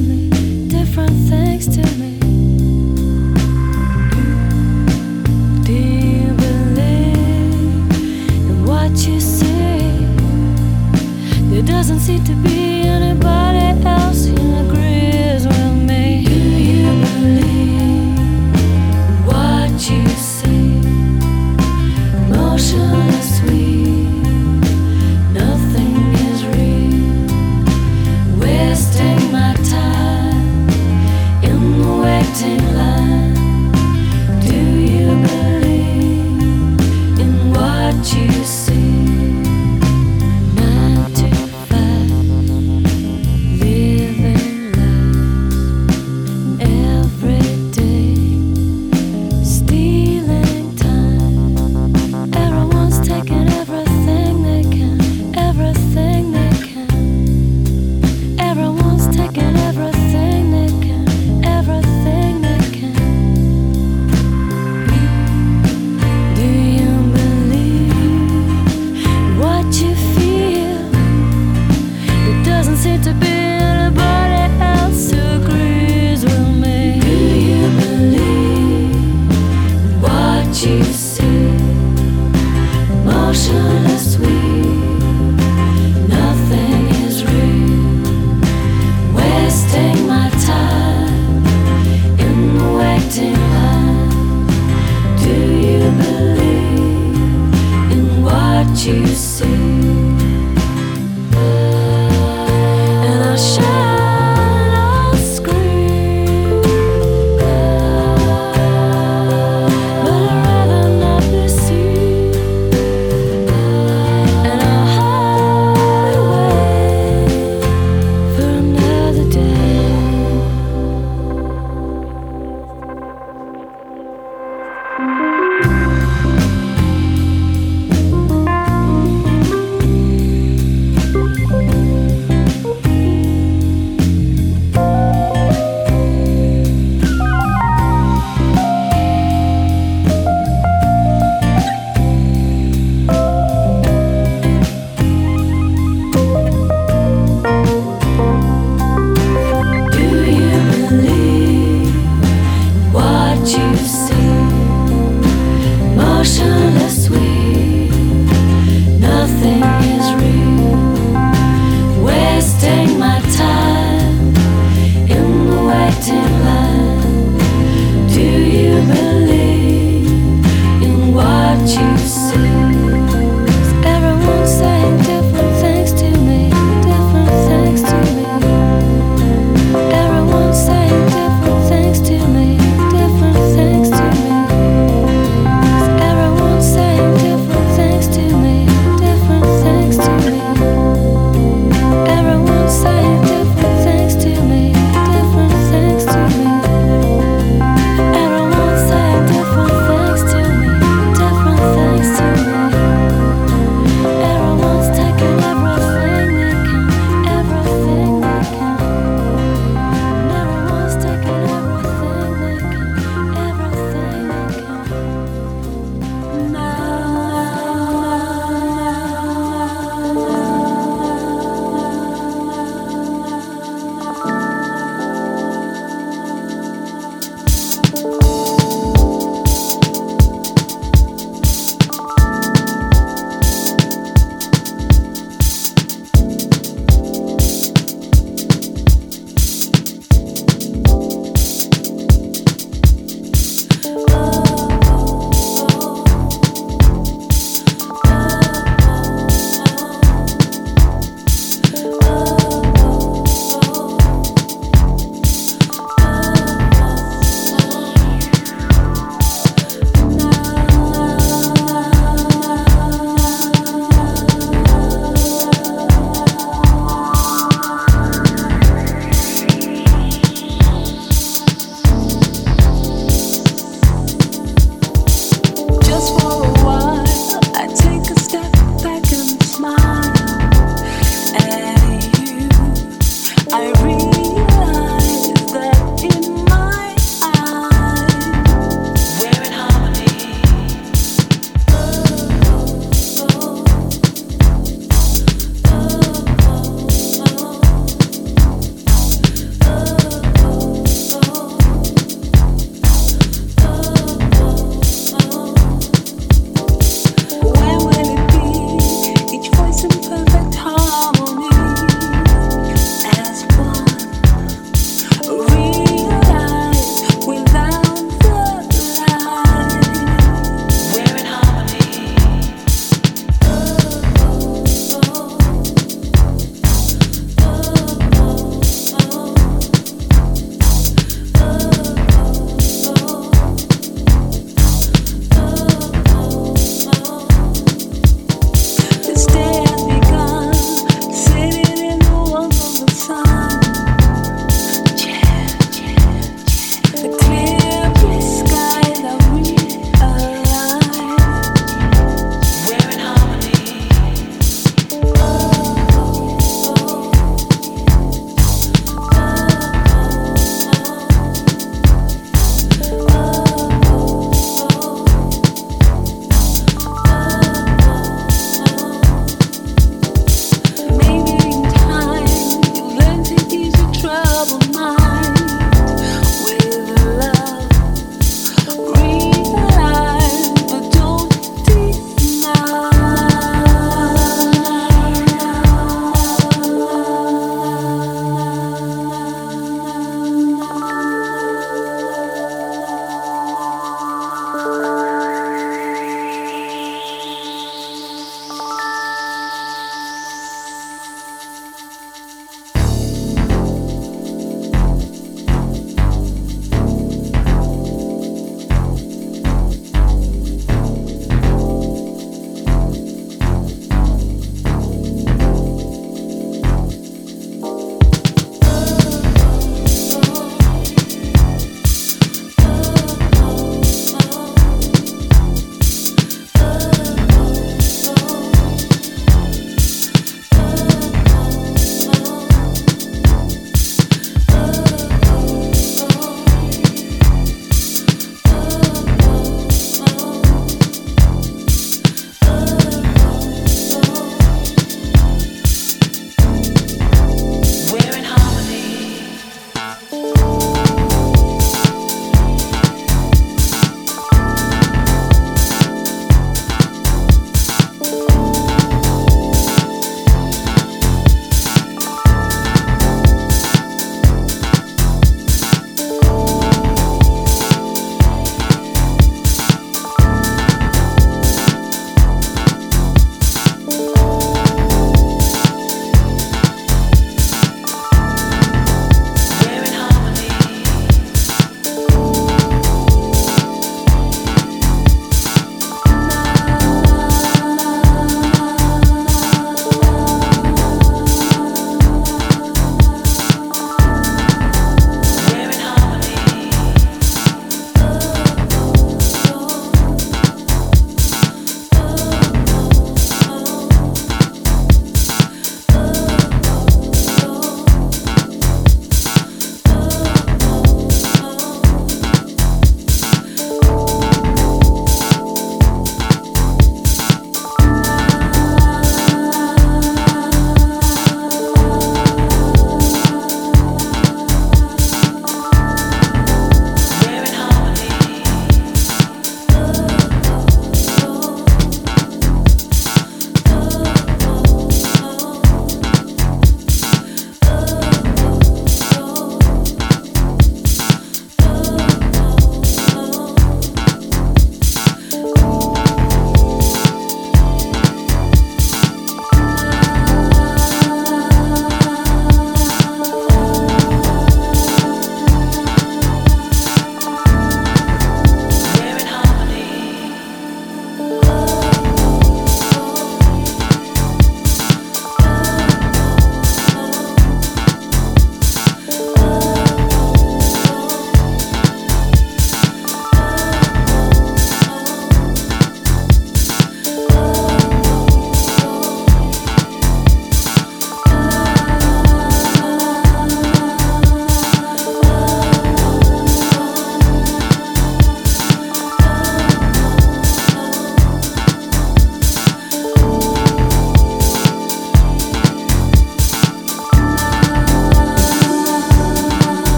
me different things to me.